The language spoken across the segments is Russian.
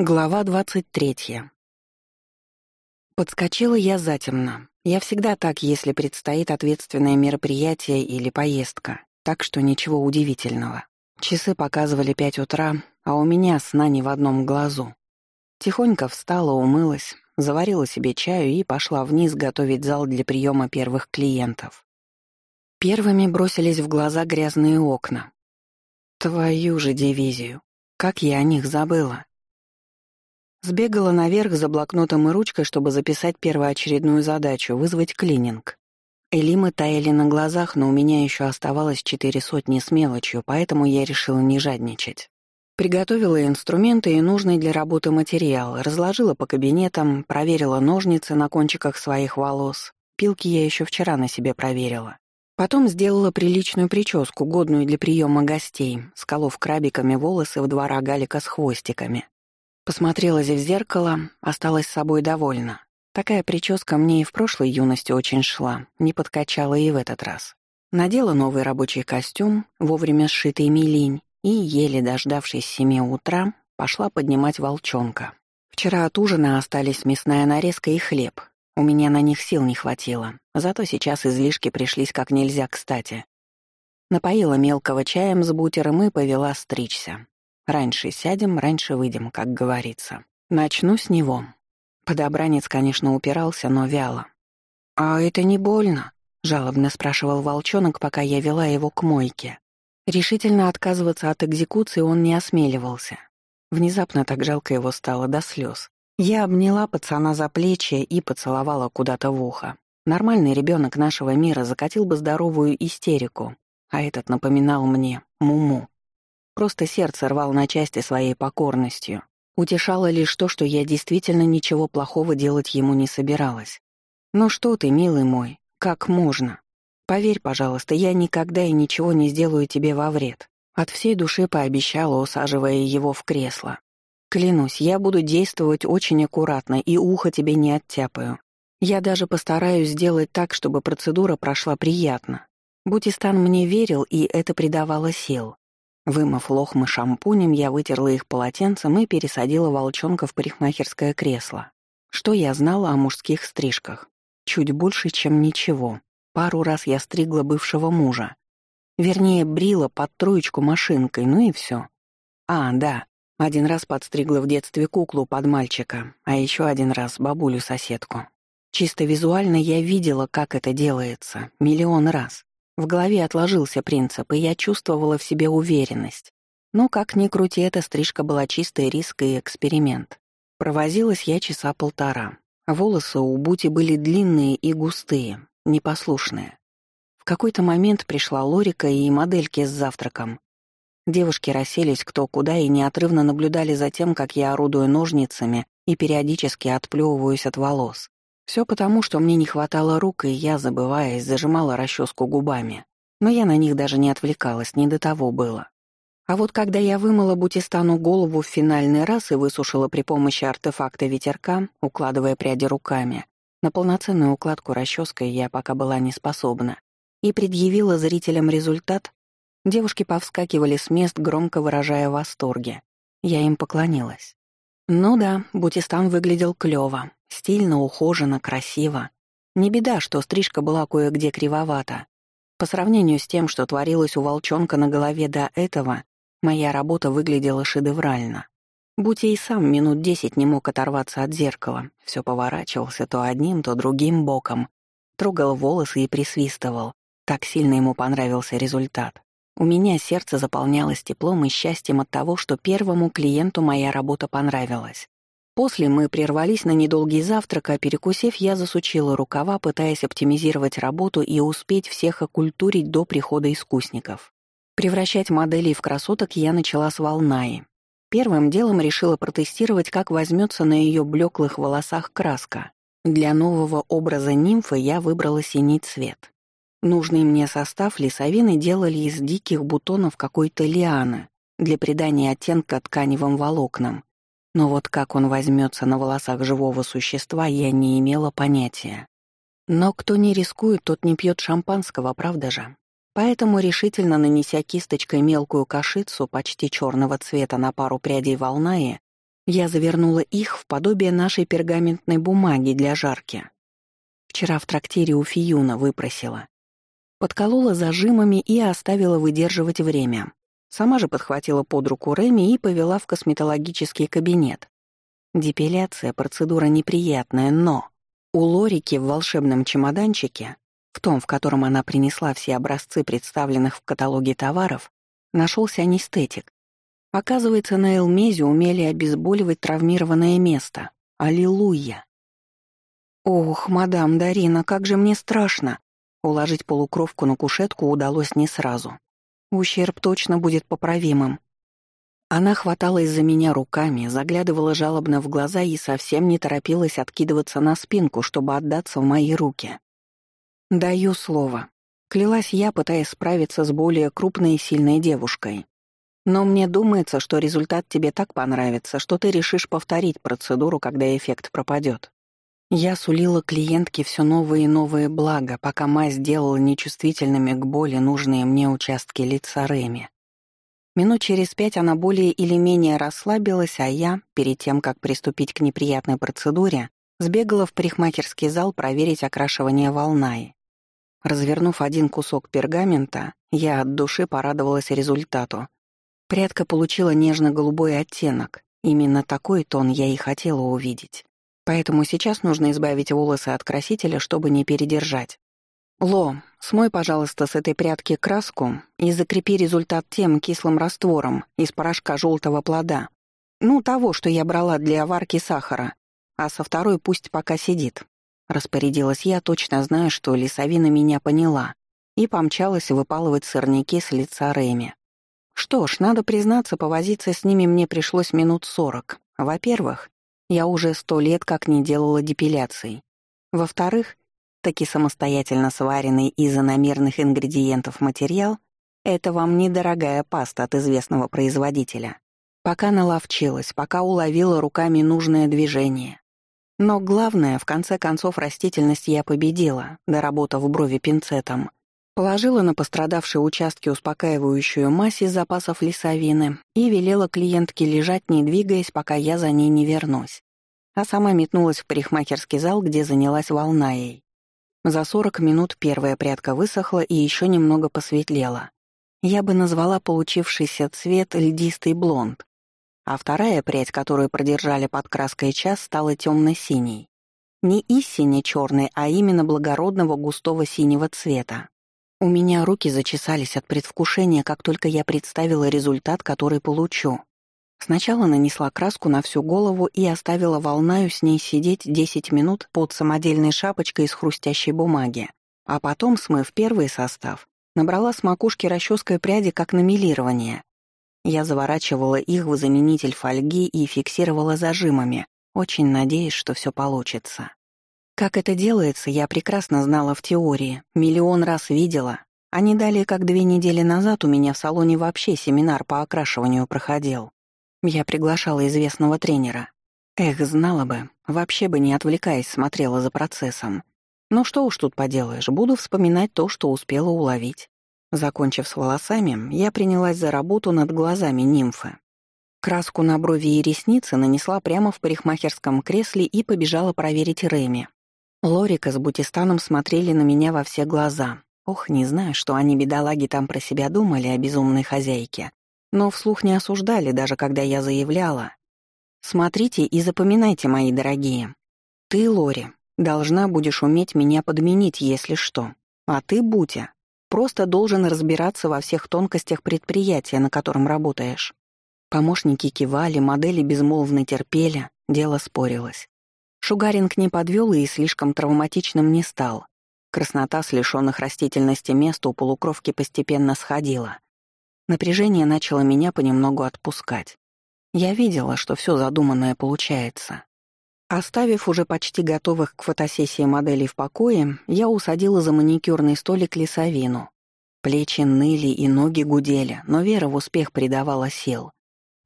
Глава двадцать третья. Подскочила я затемно. Я всегда так, если предстоит ответственное мероприятие или поездка, так что ничего удивительного. Часы показывали пять утра, а у меня сна не в одном глазу. Тихонько встала, умылась, заварила себе чаю и пошла вниз готовить зал для приема первых клиентов. Первыми бросились в глаза грязные окна. Твою же дивизию. Как я о них забыла. Сбегала наверх за блокнотом и ручкой, чтобы записать первоочередную задачу — вызвать клининг. Элимы таяли на глазах, но у меня еще оставалось четыре сотни с мелочью, поэтому я решила не жадничать. Приготовила инструменты и нужный для работы материал, разложила по кабинетам, проверила ножницы на кончиках своих волос. Пилки я еще вчера на себе проверила. Потом сделала приличную прическу, годную для приема гостей, сколов крабиками волосы в два рогалика с хвостиками. Посмотрелась в зеркало, осталась собой довольна. Такая прическа мне и в прошлой юности очень шла, не подкачала и в этот раз. Надела новый рабочий костюм, вовремя сшитый милинь, и, еле дождавшись семи утра, пошла поднимать волчонка. Вчера от ужина остались мясная нарезка и хлеб. У меня на них сил не хватило, зато сейчас излишки пришлись как нельзя кстати. Напоила мелкого чаем с бутером и повела стричься. Раньше сядем, раньше выйдем, как говорится. Начну с него. Подобранец, конечно, упирался, но вяло. «А это не больно?» — жалобно спрашивал волчонок, пока я вела его к мойке. Решительно отказываться от экзекуции он не осмеливался. Внезапно так жалко его стало до слез. Я обняла пацана за плечи и поцеловала куда-то в ухо. Нормальный ребенок нашего мира закатил бы здоровую истерику, а этот напоминал мне Муму. Просто сердце рвал на части своей покорностью. Утешало лишь то, что я действительно ничего плохого делать ему не собиралась. «Ну что ты, милый мой, как можно? Поверь, пожалуйста, я никогда и ничего не сделаю тебе во вред». От всей души пообещала, усаживая его в кресло. «Клянусь, я буду действовать очень аккуратно и ухо тебе не оттяпаю. Я даже постараюсь сделать так, чтобы процедура прошла приятно. Бутистан мне верил, и это придавало сил. Вымыв лохмы шампунем, я вытерла их полотенцем и пересадила волчонка в парикмахерское кресло. Что я знала о мужских стрижках? Чуть больше, чем ничего. Пару раз я стригла бывшего мужа. Вернее, брила под троечку машинкой, ну и все. А, да, один раз подстригла в детстве куклу под мальчика, а еще один раз бабулю-соседку. Чисто визуально я видела, как это делается, миллион раз. В голове отложился принцип, и я чувствовала в себе уверенность. Но, как ни крути, эта стрижка была чистый риск и эксперимент. Провозилась я часа полтора. Волосы у Бути были длинные и густые, непослушные. В какой-то момент пришла Лорика и модельки с завтраком. Девушки расселись кто куда и неотрывно наблюдали за тем, как я орудую ножницами и периодически отплевываюсь от волос. Все потому, что мне не хватало рук, и я, забываясь, зажимала расческу губами. Но я на них даже не отвлекалась, не до того было. А вот когда я вымыла Бутистану голову в финальный раз и высушила при помощи артефакта ветерка, укладывая пряди руками, на полноценную укладку расческой я пока была не способна, и предъявила зрителям результат, девушки повскакивали с мест, громко выражая восторге. Я им поклонилась. Ну да, Бутистан выглядел клёво, стильно, ухоженно, красиво. Не беда, что стрижка была кое-где кривовата. По сравнению с тем, что творилось у волчонка на голове до этого, моя работа выглядела шедеврально. Будь я и сам минут десять не мог оторваться от зеркала, все поворачивался то одним, то другим боком, трогал волосы и присвистывал. Так сильно ему понравился результат. У меня сердце заполнялось теплом и счастьем от того, что первому клиенту моя работа понравилась. После мы прервались на недолгий завтрак, а перекусив, я засучила рукава, пытаясь оптимизировать работу и успеть всех окультурить до прихода искусников. Превращать моделей в красоток я начала с волнаи. Первым делом решила протестировать, как возьмется на ее блеклых волосах краска. Для нового образа нимфы я выбрала синий цвет. Нужный мне состав лесовины делали из диких бутонов какой-то лианы для придания оттенка тканевым волокнам. Но вот как он возьмется на волосах живого существа, я не имела понятия. Но кто не рискует, тот не пьет шампанского, правда же? Поэтому, решительно нанеся кисточкой мелкую кашицу почти черного цвета на пару прядей волнаи, Я завернула их в подобие нашей пергаментной бумаги для жарки. Вчера в трактире у Фиюна выпросила. Подколола зажимами и оставила выдерживать время. Сама же подхватила под руку Реми и повела в косметологический кабинет. Депиляция — процедура неприятная, но... У Лорики в волшебном чемоданчике, в том, в котором она принесла все образцы представленных в каталоге товаров, нашелся анестетик. Оказывается, на Элмезе умели обезболивать травмированное место. Аллилуйя! Ох, мадам Дарина, как же мне страшно! Уложить полукровку на кушетку удалось не сразу. Ущерб точно будет поправимым. Она хваталась за меня руками, заглядывала жалобно в глаза и совсем не торопилась откидываться на спинку, чтобы отдаться в мои руки. «Даю слово», — клялась я, пытаясь справиться с более крупной и сильной девушкой. «Но мне думается, что результат тебе так понравится, что ты решишь повторить процедуру, когда эффект пропадет. Я сулила клиентке все новые и новые блага, пока мазь делала нечувствительными к боли нужные мне участки лица Реми. Минут через пять она более или менее расслабилась, а я, перед тем, как приступить к неприятной процедуре, сбегала в парикмахерский зал проверить окрашивание волнаи. Развернув один кусок пергамента, я от души порадовалась результату. Прядка получила нежно-голубой оттенок. Именно такой тон я и хотела увидеть. Поэтому сейчас нужно избавить волосы от красителя, чтобы не передержать. «Ло, смой, пожалуйста, с этой прядки краску и закрепи результат тем кислым раствором из порошка желтого плода. Ну, того, что я брала для варки сахара. А со второй пусть пока сидит». Распорядилась я, точно зная, что лесовина меня поняла, и помчалась выпалывать сорняки с лица Рэми. Что ж, надо признаться, повозиться с ними мне пришлось минут сорок. Во-первых, я уже сто лет как не делала депиляций. Во-вторых, таки самостоятельно сваренный из иномерных ингредиентов материал — это вам недорогая паста от известного производителя. Пока наловчилась, пока уловила руками нужное движение. Но главное, в конце концов, растительность я победила, доработав брови пинцетом. Положила на пострадавшие участки успокаивающую мазь из запасов лесовины и велела клиентке лежать, не двигаясь, пока я за ней не вернусь. А сама метнулась в парикмахерский зал, где занялась волнаей. За сорок минут первая прядка высохла и еще немного посветлела. Я бы назвала получившийся цвет льдистый блонд, а вторая прядь, которую продержали под краской час, стала темно-синей. Не истинно черной, а именно благородного густого синего цвета. У меня руки зачесались от предвкушения, как только я представила результат, который получу. Сначала нанесла краску на всю голову и оставила волнаю с ней сидеть 10 минут под самодельной шапочкой из хрустящей бумаги, а потом, смыв первый состав, набрала с макушки расческой пряди как на милирование. Я заворачивала их в заменитель фольги и фиксировала зажимами, очень надеясь, что все получится. Как это делается, я прекрасно знала в теории, миллион раз видела. А не далее, как две недели назад у меня в салоне вообще семинар по окрашиванию проходил. Я приглашала известного тренера. Эх, знала бы, вообще бы не отвлекаясь смотрела за процессом. Но что уж тут поделаешь, буду вспоминать то, что успела уловить. Закончив с волосами, я принялась за работу над глазами нимфы. Краску на брови и ресницы нанесла прямо в парикмахерском кресле и побежала проверить Реми. Лорика с Бутистаном смотрели на меня во все глаза. Ох, не знаю, что они, бедолаги, там про себя думали о безумной хозяйке. Но вслух не осуждали, даже когда я заявляла. «Смотрите и запоминайте, мои дорогие. Ты, Лори, должна будешь уметь меня подменить, если что. А ты, Бутя, просто должен разбираться во всех тонкостях предприятия, на котором работаешь». Помощники кивали, модели безмолвно терпели, дело спорилось. Шугаринг не подвел и слишком травматичным не стал. Краснота с лишённых растительности мест у полукровки постепенно сходила. Напряжение начало меня понемногу отпускать. Я видела, что все задуманное получается. Оставив уже почти готовых к фотосессии моделей в покое, я усадила за маникюрный столик лесовину. Плечи ныли и ноги гудели, но вера в успех придавала сил.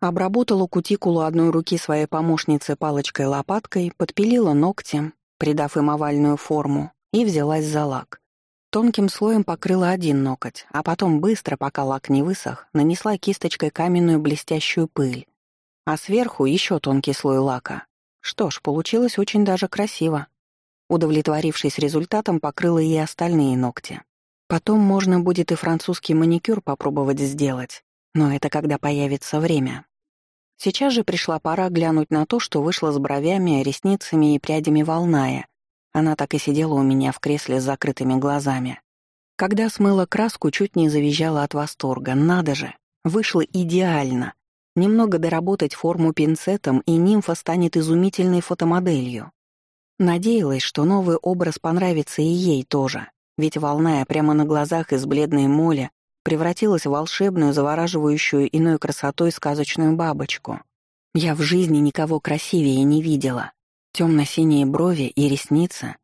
Обработала кутикулу одной руки своей помощницы палочкой-лопаткой, подпилила ногти, придав им овальную форму, и взялась за лак. Тонким слоем покрыла один ноготь, а потом быстро, пока лак не высох, нанесла кисточкой каменную блестящую пыль. а сверху еще тонкий слой лака. Что ж, получилось очень даже красиво. Удовлетворившись результатом, покрыла и остальные ногти. Потом можно будет и французский маникюр попробовать сделать, но это когда появится время. Сейчас же пришла пора глянуть на то, что вышло с бровями, ресницами и прядями волная. Она так и сидела у меня в кресле с закрытыми глазами. Когда смыла краску, чуть не завизжала от восторга. Надо же, вышло идеально. Немного доработать форму пинцетом, и нимфа станет изумительной фотомоделью. Надеялась, что новый образ понравится и ей тоже, ведь волная прямо на глазах из бледной моли превратилась в волшебную, завораживающую иной красотой сказочную бабочку. Я в жизни никого красивее не видела. Темно-синие брови и ресницы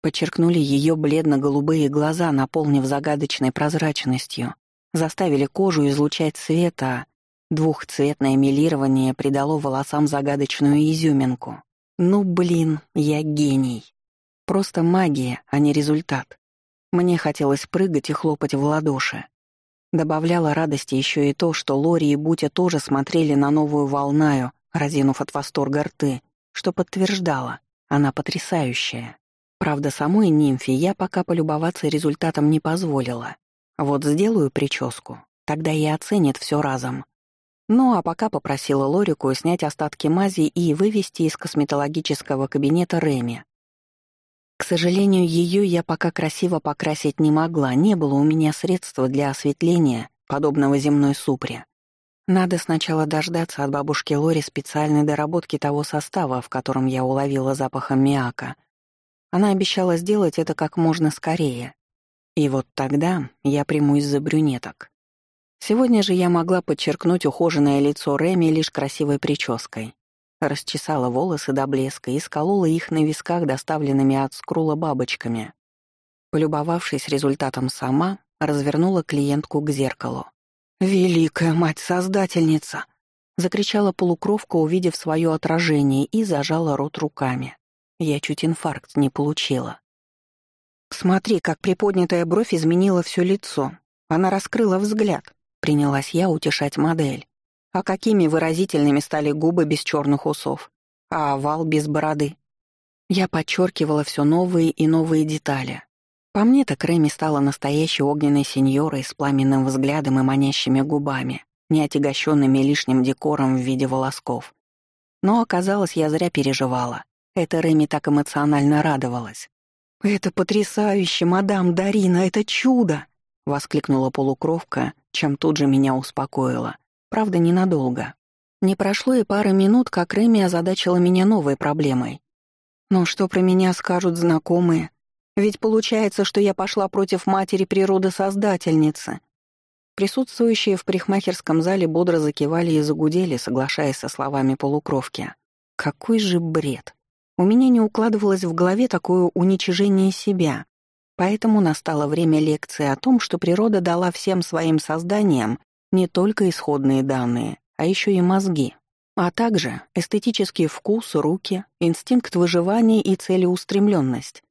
подчеркнули ее бледно-голубые глаза, наполнив загадочной прозрачностью, заставили кожу излучать свет, а двухцветное милирование придало волосам загадочную изюминку. Ну, блин, я гений. Просто магия, а не результат. Мне хотелось прыгать и хлопать в ладоши. Добавляло радости еще и то, что Лори и Бутя тоже смотрели на новую волнаю, разинув от восторга рты, что подтверждало, она потрясающая. Правда, самой нимфе я пока полюбоваться результатом не позволила. Вот сделаю прическу, тогда и оценит все разом. Ну а пока попросила Лорику снять остатки мази и вывести из косметологического кабинета Реми. К сожалению, ее я пока красиво покрасить не могла, не было у меня средства для осветления, подобного земной супре. Надо сначала дождаться от бабушки Лори специальной доработки того состава, в котором я уловила запах аммиака. Она обещала сделать это как можно скорее. И вот тогда я примусь за брюнеток. Сегодня же я могла подчеркнуть ухоженное лицо Реми лишь красивой прической. Расчесала волосы до блеска и сколола их на висках доставленными от скрула бабочками. Полюбовавшись результатом сама, развернула клиентку к зеркалу. «Великая мать-создательница!» — закричала полукровка, увидев свое отражение, и зажала рот руками. Я чуть инфаркт не получила. «Смотри, как приподнятая бровь изменила все лицо. Она раскрыла взгляд», — принялась я утешать модель. «А какими выразительными стали губы без черных усов? А овал без бороды?» Я подчеркивала все новые и новые детали, по мне так Рэми стала настоящей огненной сеньорой с пламенным взглядом и манящими губами, не отягощенными лишним декором в виде волосков. Но оказалось, я зря переживала. Это Рэми так эмоционально радовалась. «Это потрясающе, мадам Дарина, это чудо!» — воскликнула полукровка, чем тут же меня успокоила. Правда, ненадолго. Не прошло и пары минут, как Рэми озадачила меня новой проблемой. «Но что про меня скажут знакомые? Ведь получается, что я пошла против матери природы создательницы. Присутствующие в парикмахерском зале бодро закивали и загудели, соглашаясь со словами полукровки. Какой же бред! У меня не укладывалось в голове такое уничижение себя. Поэтому настало время лекции о том, что природа дала всем своим созданиям не только исходные данные, а еще и мозги, а также эстетический вкус, руки, инстинкт выживания и целеустремленность.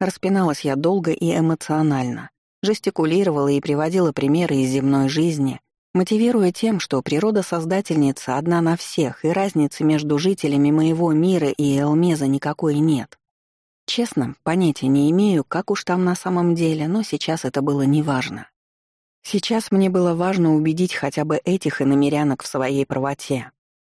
Распиналась я долго и эмоционально, жестикулировала и приводила примеры из земной жизни, мотивируя тем, что природа-создательница одна на всех, и разницы между жителями моего мира и Элмеза никакой нет. Честно, понятия не имею, как уж там на самом деле, но сейчас это было неважно. Сейчас мне было важно убедить хотя бы этих иномерянок в своей правоте.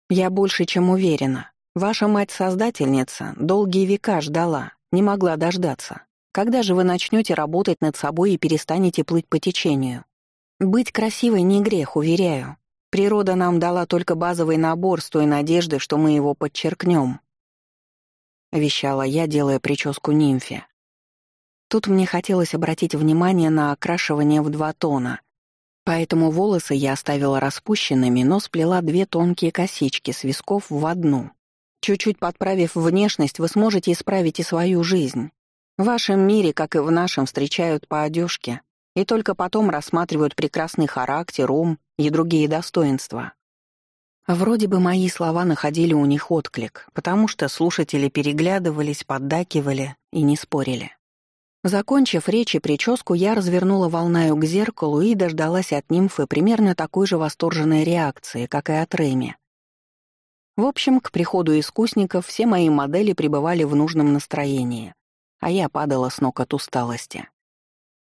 Я больше чем уверена. Ваша мать-создательница долгие века ждала, не могла дождаться. Когда же вы начнете работать над собой и перестанете плыть по течению? Быть красивой не грех, уверяю. Природа нам дала только базовый набор с той надеждой, что мы его подчеркнем. Вещала я, делая прическу нимфе. Тут мне хотелось обратить внимание на окрашивание в два тона. Поэтому волосы я оставила распущенными, но сплела две тонкие косички с висков в одну. Чуть-чуть подправив внешность, вы сможете исправить и свою жизнь. В вашем мире, как и в нашем, встречают по одежке и только потом рассматривают прекрасный характер, ум и другие достоинства. Вроде бы мои слова находили у них отклик, потому что слушатели переглядывались, поддакивали и не спорили. Закончив речь и прическу, я развернула волнаю к зеркалу и дождалась от нимфы примерно такой же восторженной реакции, как и от Рэми. В общем, к приходу искусников все мои модели пребывали в нужном настроении, а я падала с ног от усталости.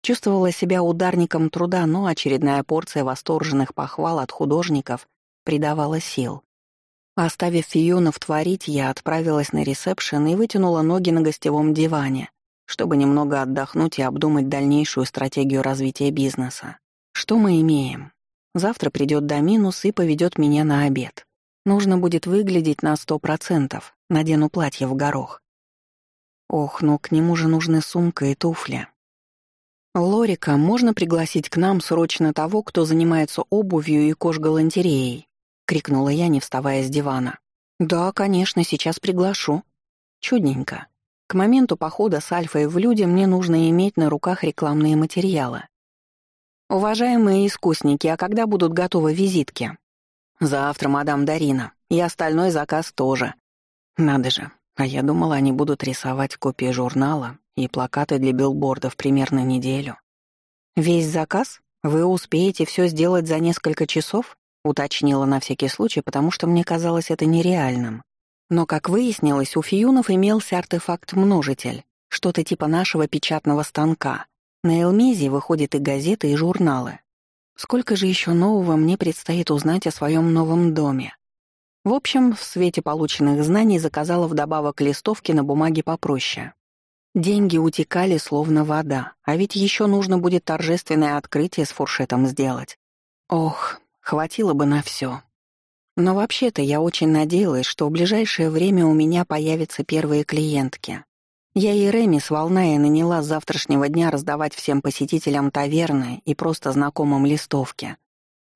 Чувствовала себя ударником труда, но очередная порция восторженных похвал от художников придавала сил. Оставив Фиюнов творить, я отправилась на ресепшн и вытянула ноги на гостевом диване, чтобы немного отдохнуть и обдумать дальнейшую стратегию развития бизнеса. Что мы имеем? Завтра придет Доминус и поведет меня на обед. Нужно будет выглядеть на сто процентов, надену платье в горох. Ох, ну к нему же нужны сумка и туфли. «Лорика, можно пригласить к нам срочно того, кто занимается обувью и кожгалантереей?» — крикнула я, не вставая с дивана. «Да, конечно, сейчас приглашу». Чудненько. К моменту похода с Альфой в люди мне нужно иметь на руках рекламные материалы. «Уважаемые искусники, а когда будут готовы визитки?» «Завтра, мадам Дарина. И остальной заказ тоже». «Надо же. А я думала, они будут рисовать копии журнала и плакаты для билбордов примерно неделю». «Весь заказ? Вы успеете все сделать за несколько часов?» Уточнила на всякий случай, потому что мне казалось это нереальным. Но, как выяснилось, у фиюнов имелся артефакт-множитель, что-то типа нашего печатного станка. На Элмезе выходят и газеты, и журналы. Сколько же еще нового мне предстоит узнать о своем новом доме? В общем, в свете полученных знаний заказала вдобавок листовки на бумаге попроще. Деньги утекали словно вода, а ведь еще нужно будет торжественное открытие с фуршетом сделать. Ох, Хватило бы на все. Но вообще-то я очень надеялась, что в ближайшее время у меня появятся первые клиентки. Я и Реми с Волная наняла с завтрашнего дня раздавать всем посетителям таверны и просто знакомым листовки.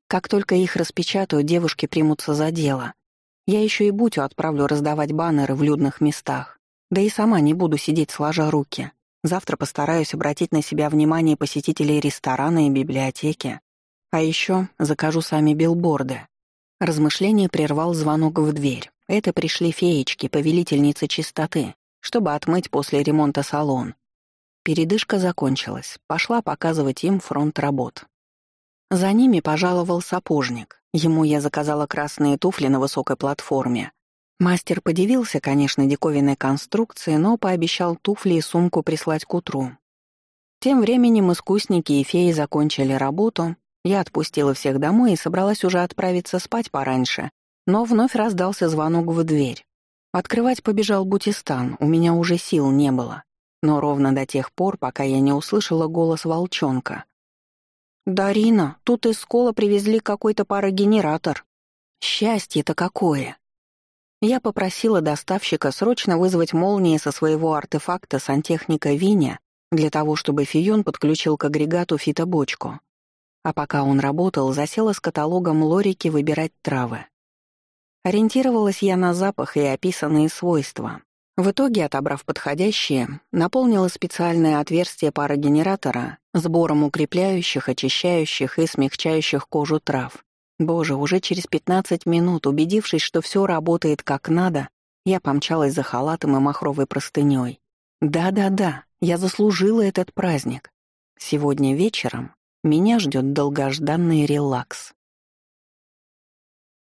Как только их распечатают, девушки примутся за дело. Я еще и Бутю отправлю раздавать баннеры в людных местах. Да и сама не буду сидеть сложа руки. Завтра постараюсь обратить на себя внимание посетителей ресторана и библиотеки. А еще закажу сами билборды. Размышление прервал звонок в дверь. Это пришли феечки, повелительницы чистоты, чтобы отмыть после ремонта салон. Передышка закончилась. Пошла показывать им фронт работ. За ними пожаловал сапожник. Ему я заказала красные туфли на высокой платформе. Мастер подивился, конечно, диковинной конструкции, но пообещал туфли и сумку прислать к утру. Тем временем искусники и феи закончили работу, я отпустила всех домой и собралась уже отправиться спать пораньше, но вновь раздался звонок в дверь. Открывать побежал Бутистан, у меня уже сил не было. Но ровно до тех пор, пока я не услышала голос волчонка. «Дарина, тут из школы привезли какой-то парогенератор. Счастье-то какое!» Я попросила доставщика срочно вызвать молнии со своего артефакта сантехника Виня для того, чтобы Фион подключил к агрегату фитобочку. А пока он работал, засела с каталогом лорики выбирать травы. Ориентировалась я на запах и описанные свойства. В итоге, отобрав подходящие, наполнила специальное отверстие парогенератора сбором укрепляющих, очищающих и смягчающих кожу трав. Боже, уже через 15 минут, убедившись, что все работает как надо, я помчалась за халатом и махровой простыней. Да-да-да, я заслужила этот праздник. Сегодня вечером меня ждет долгожданный релакс.